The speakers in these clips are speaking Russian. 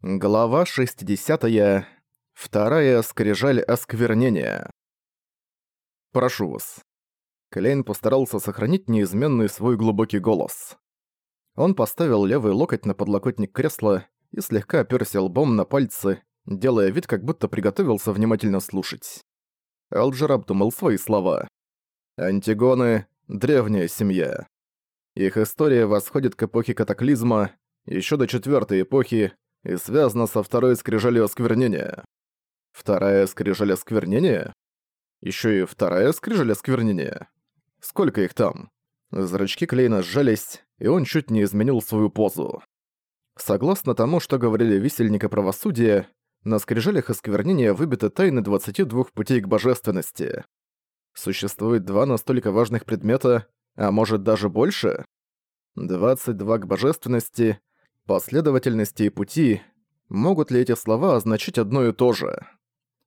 Глава 60. -я. Вторая скрижаль осквернения. Прошу вас. Клейн постарался сохранить неизменный свой глубокий голос. Он поставил левый локоть на подлокотник кресла и слегка оперся лбом на пальцы, делая вид, как будто приготовился внимательно слушать. Элджер обдумал свои слова. Антигоны — древняя семья. Их история восходит к эпохе катаклизма, еще до четвертой эпохи, и связано со второй скрижалью осквернения. Вторая скрижаль осквернения? Еще и вторая скрижаль осквернения? Сколько их там? Зрачки Клейна сжались, и он чуть не изменил свою позу. Согласно тому, что говорили висельника правосудия, на скрижалях осквернения выбиты тайны 22 путей к божественности. Существует два настолько важных предмета, а может даже больше? 22 к божественности последовательности и пути, могут ли эти слова означать одно и то же?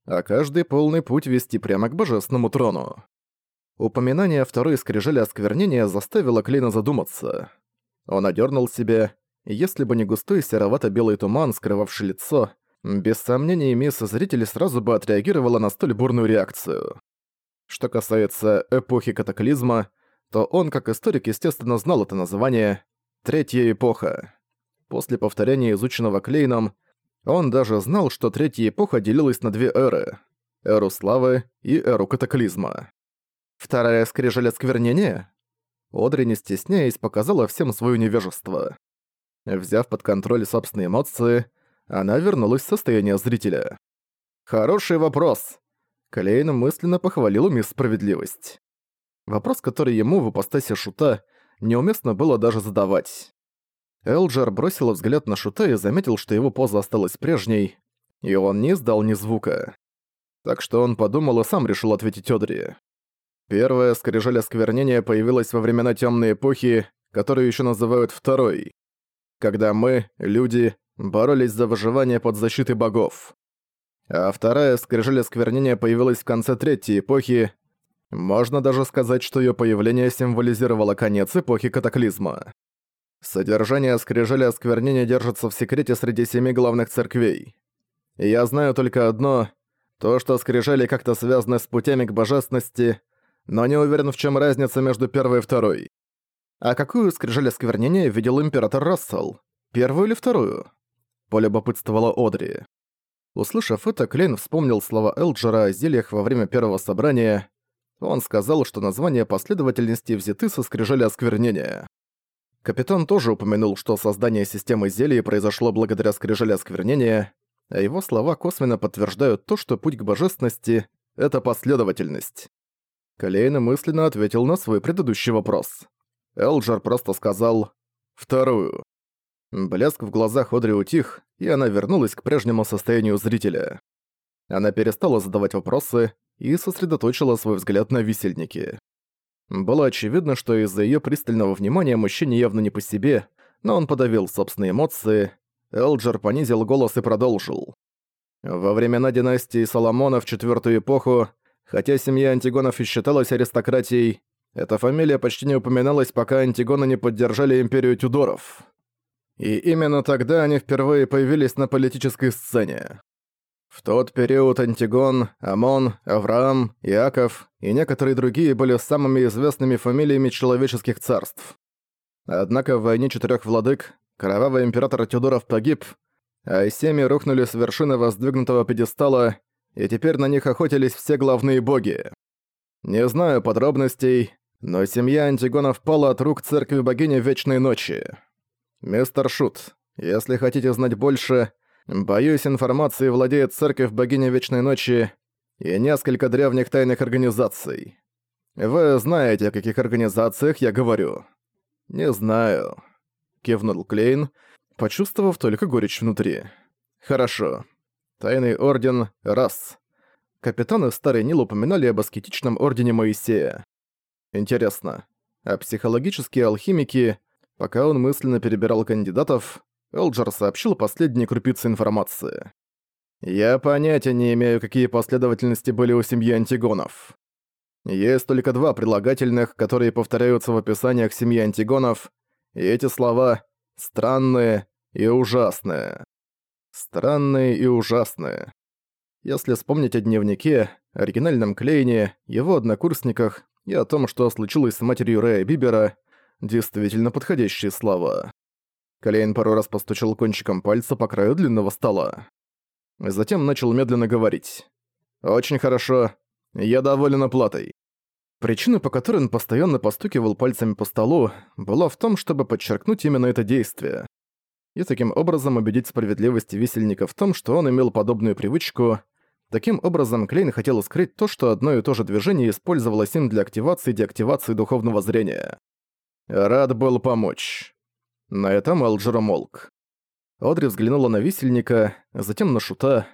А каждый полный путь вести прямо к божественному трону. Упоминание второй скрижали осквернения заставило Клейна задуматься. Он одернул себя, если бы не густой серовато-белый туман, скрывавший лицо, без сомнения мисс зрители сразу бы отреагировала на столь бурную реакцию. Что касается эпохи катаклизма, то он, как историк, естественно, знал это название «Третья эпоха». После повторения изученного Клейном, он даже знал, что Третья Эпоха делилась на две эры — эру славы и эру катаклизма. Вторая скрижаль осквернения? Одри, не стесняясь, показала всем своё невежество. Взяв под контроль собственные эмоции, она вернулась в состояние зрителя. «Хороший вопрос!» Клейн мысленно похвалил мисс Справедливость. Вопрос, который ему в ипостаси шута неуместно было даже задавать. Элджер бросил взгляд на Шута и заметил, что его поза осталась прежней, и он не издал ни звука. Так что он подумал и сам решил ответить Одри. Первая скрижаль осквернения появилась во времена Темной Эпохи, которую еще называют Второй, когда мы, люди, боролись за выживание под защитой богов. А вторая скрижаль осквернения появилась в конце Третьей Эпохи, можно даже сказать, что ее появление символизировало конец эпохи катаклизма. Содержание скрижали осквернения держится в секрете среди семи главных церквей. И я знаю только одно — то, что скрижали как-то связаны с путями к божественности, но не уверен, в чем разница между первой и второй. А какую скрижаль осквернения видел император Рассел? Первую или вторую? Полюбопытствовала Одри. Услышав это, Клейн вспомнил слова Элджера о зельях во время первого собрания. Он сказал, что название последовательности взяты со скрижали осквернения. Капитан тоже упомянул, что создание системы зелий произошло благодаря скрижали осквернения, а его слова косвенно подтверждают то, что путь к божественности — это последовательность. Калейна мысленно ответил на свой предыдущий вопрос. Элджер просто сказал «вторую». Блеск в глазах Одри утих, и она вернулась к прежнему состоянию зрителя. Она перестала задавать вопросы и сосредоточила свой взгляд на висельнике. Было очевидно, что из-за её пристального внимания мужчине явно не по себе, но он подавил собственные эмоции. Элджер понизил голос и продолжил. Во времена династии в четвёртую эпоху, хотя семья Антигонов и считалась аристократией, эта фамилия почти не упоминалась, пока Антигоны не поддержали империю Тюдоров. И именно тогда они впервые появились на политической сцене. В тот период Антигон, Амон, Авраам, Иаков и некоторые другие были самыми известными фамилиями человеческих царств. Однако в войне четырех владык кровавый император Тюдоров погиб, а семьи рухнули с вершины воздвигнутого пьедестала, и теперь на них охотились все главные боги. Не знаю подробностей, но семья Антигонов пала от рук церкви богини Вечной Ночи. Мистер Шут, если хотите знать больше, Боюсь, информацией владеет Церковь Богини Вечной Ночи и несколько древних тайных организаций. Вы знаете, о каких организациях я говорю?» «Не знаю», — кивнул Клейн, почувствовав только горечь внутри. «Хорошо. Тайный Орден — раз. Капитаны Старый Нил упоминали об аскетичном Ордене Моисея. Интересно, а психологические алхимики, пока он мысленно перебирал кандидатов, Элджер сообщил последние крупицы информации. «Я понятия не имею, какие последовательности были у семьи Антигонов. Есть только два прилагательных, которые повторяются в описаниях семьи Антигонов, и эти слова «странные» и «ужасные». Странные и ужасные. Если вспомнить о дневнике, оригинальном Клейне, его однокурсниках и о том, что случилось с матерью Рэя Бибера, действительно подходящие слова. Клейн пару раз постучал кончиком пальца по краю длинного стола. Затем начал медленно говорить. «Очень хорошо. Я доволен оплатой». Причина, по которой он постоянно постукивал пальцами по столу, была в том, чтобы подчеркнуть именно это действие. И таким образом убедить справедливость висельника в том, что он имел подобную привычку. Таким образом, Клейн хотел скрыть то, что одно и то же движение использовалось им для активации и деактивации духовного зрения. Рад был помочь. На этом Элджер умолк. Одри взглянула на висельника, затем на шута.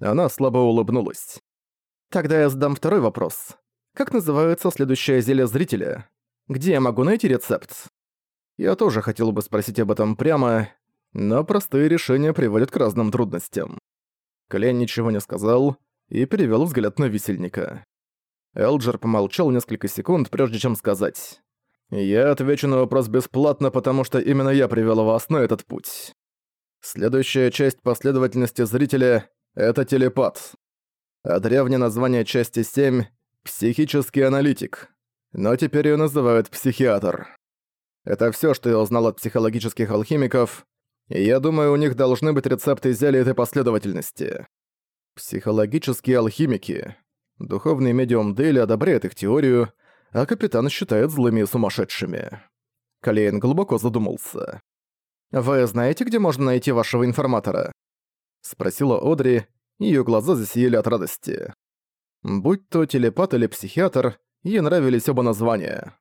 Она слабо улыбнулась. «Тогда я задам второй вопрос. Как называется следующее зелье зрителя? Где я могу найти рецепт?» Я тоже хотел бы спросить об этом прямо, но простые решения приводят к разным трудностям. Клен ничего не сказал и перевёл взгляд на висельника. Элджер помолчал несколько секунд, прежде чем сказать. «Я отвечу на вопрос бесплатно, потому что именно я привёл вас на этот путь. Следующая часть последовательности зрителя — это телепат. А древнее название части 7 — психический аналитик. Но теперь её называют психиатр. Это всё, что я узнал от психологических алхимиков, и я думаю, у них должны быть рецепты зелья этой последовательности. Психологические алхимики. Духовный медиум Дейли одобряет их теорию, а капитан считает злыми и сумасшедшими. Калейн глубоко задумался. «Вы знаете, где можно найти вашего информатора?» Спросила Одри, её глаза засияли от радости. Будь то телепат или психиатр, ей нравились оба названия.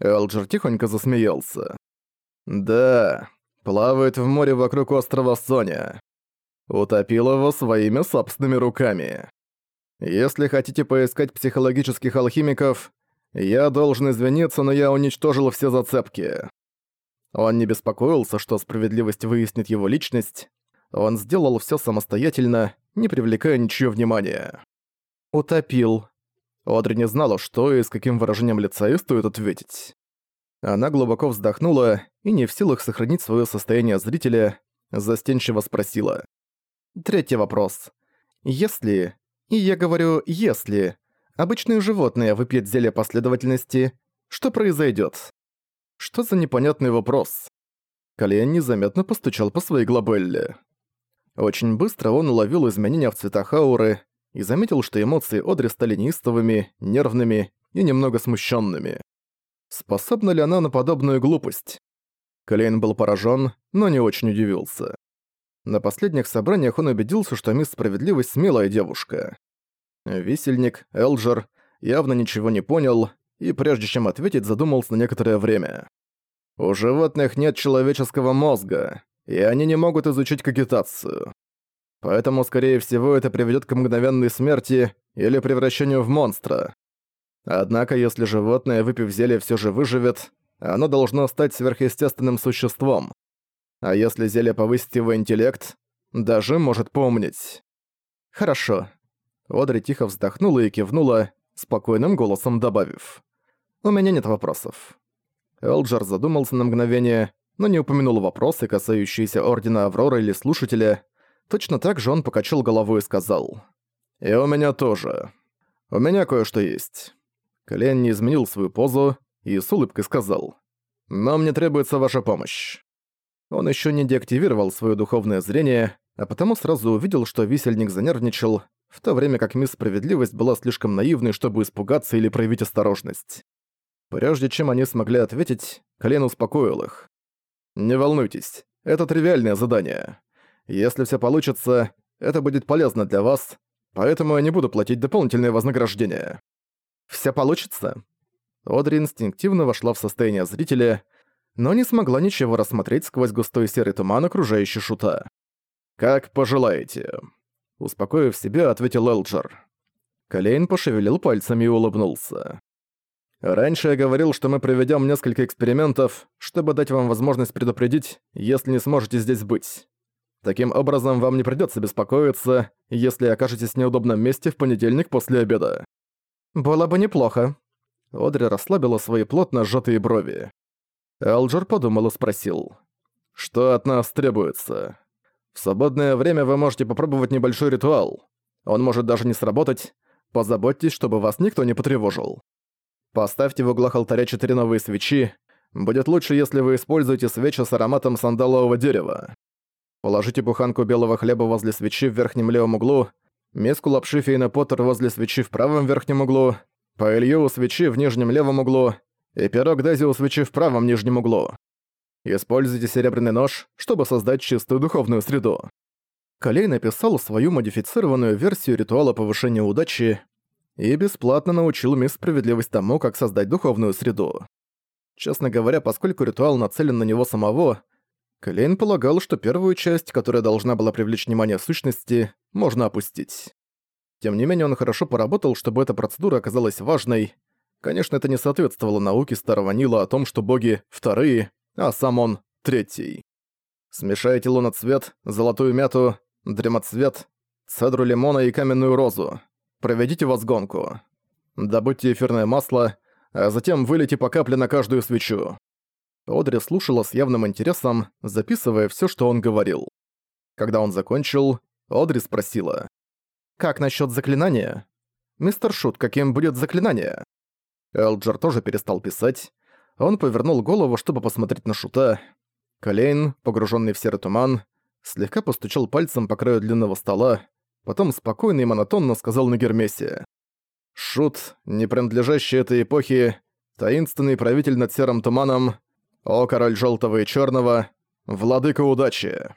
Элджер тихонько засмеялся. «Да, плавает в море вокруг острова Соня. Утопил его своими собственными руками. Если хотите поискать психологических алхимиков, я должен извиниться, но я уничтожил все зацепки. Он не беспокоился, что справедливость выяснит его личность. Он сделал все самостоятельно, не привлекая ничьё внимания. «Утопил». Одри не знала, что и с каким выражением лица ей стоит ответить. Она глубоко вздохнула и, не в силах сохранить своё состояние зрителя, застенчиво спросила. Третий вопрос. Если, и я говорю «если», обычные животные выпьют зелье последовательности, что произойдет? Что за непонятный вопрос? Калиан незаметно постучал по своей глобелле. Очень быстро он уловил изменения в цветах ауры и заметил, что эмоции Одри стали неистовыми, нервными и немного смущенными. Способна ли она на подобную глупость? Калейн был поражен, но не очень удивился. На последних собраниях он убедился, что мисс Справедливость смелая девушка. Висельник, Элджер, явно ничего не понял и прежде чем ответить, задумался на некоторое время. У животных нет человеческого мозга, и они не могут изучить кагитацию. Поэтому, скорее всего, это приведет к мгновенной смерти или превращению в монстра. Однако, если животное, выпив зелье, все же выживет, оно должно стать сверхъестественным существом. А если зелье повысит его интеллект, даже может помнить. Хорошо. Одри тихо вздохнула и кивнула, спокойным голосом добавив. У меня нет вопросов. Элджер задумался на мгновение, но не упомянул вопросы, касающиеся Ордена Аврора или Слушателя. Точно так же он покачал головой и сказал. «И у меня тоже. У меня кое-что есть». Колен не изменил свою позу и с улыбкой сказал. «Но мне требуется ваша помощь». Он еще не деактивировал свое духовное зрение, а потому сразу увидел, что висельник занервничал, в то время как мисс Справедливость была слишком наивной, чтобы испугаться или проявить осторожность. Прежде чем они смогли ответить, Колен успокоил их. «Не волнуйтесь, это тривиальное задание. Если все получится, это будет полезно для вас, поэтому я не буду платить дополнительное вознаграждение». «Все получится?» Одри инстинктивно вошла в состояние зрителя, но не смогла ничего рассмотреть сквозь густой серый туман, окружающий шута. «Как пожелаете», — успокоив себя, ответил Элджер. Колейн пошевелил пальцами и улыбнулся. Раньше я говорил, что мы проведем несколько экспериментов, чтобы дать вам возможность предупредить, если не сможете здесь быть. Таким образом, вам не придется беспокоиться, если окажетесь в неудобном месте в понедельник после обеда. Было бы неплохо. Одри расслабила свои плотно сжатые брови. Алджер подумал и спросил. «Что от нас требуется?» В свободное время вы можете попробовать небольшой ритуал. Он может даже не сработать. Позаботьтесь, чтобы вас никто не потревожил. Поставьте в углах алтаря четыре новые свечи. Будет лучше, если вы используете свечи с ароматом сандалового дерева. Положите буханку белого хлеба возле свечи в верхнем левом углу, миску лапши Фейна Поттер возле свечи в правом верхнем углу, паэлью у свечи в нижнем левом углу и пирог Дези у свечи в правом нижнем углу. Используйте серебряный нож, чтобы создать чистую духовную среду. Колей написал свою модифицированную версию ритуала повышения удачи и бесплатно научил мисс Справедливость тому, как создать духовную среду. Честно говоря, поскольку ритуал нацелен на него самого, Клейн полагал, что первую часть, которая должна была привлечь внимание сущности, можно опустить. Тем не менее, он хорошо поработал, чтобы эта процедура оказалась важной. Конечно, это не соответствовало науке Старого Нила о том, что боги — вторые, а сам он — третий. Смешайте луноцвет, золотую мяту, дремоцвет, цедру лимона и каменную розу. Проведите возгонку. Добудьте эфирное масло, а затем вылейте по капле на каждую свечу. Одри слушала с явным интересом, записывая все, что он говорил. Когда он закончил, Одри спросила. «Как насчет заклинания? Мистер Шут, каким будет заклинание?» Элджер тоже перестал писать. Он повернул голову, чтобы посмотреть на Шута. Колейн, погруженный в серый туман, слегка постучал пальцем по краю длинного стола, потом спокойно и монотонно сказал на Гермесе. «Шут, не принадлежащий этой эпохе, таинственный правитель над серым туманом, «О, король желтого и черного, владыка удачи!»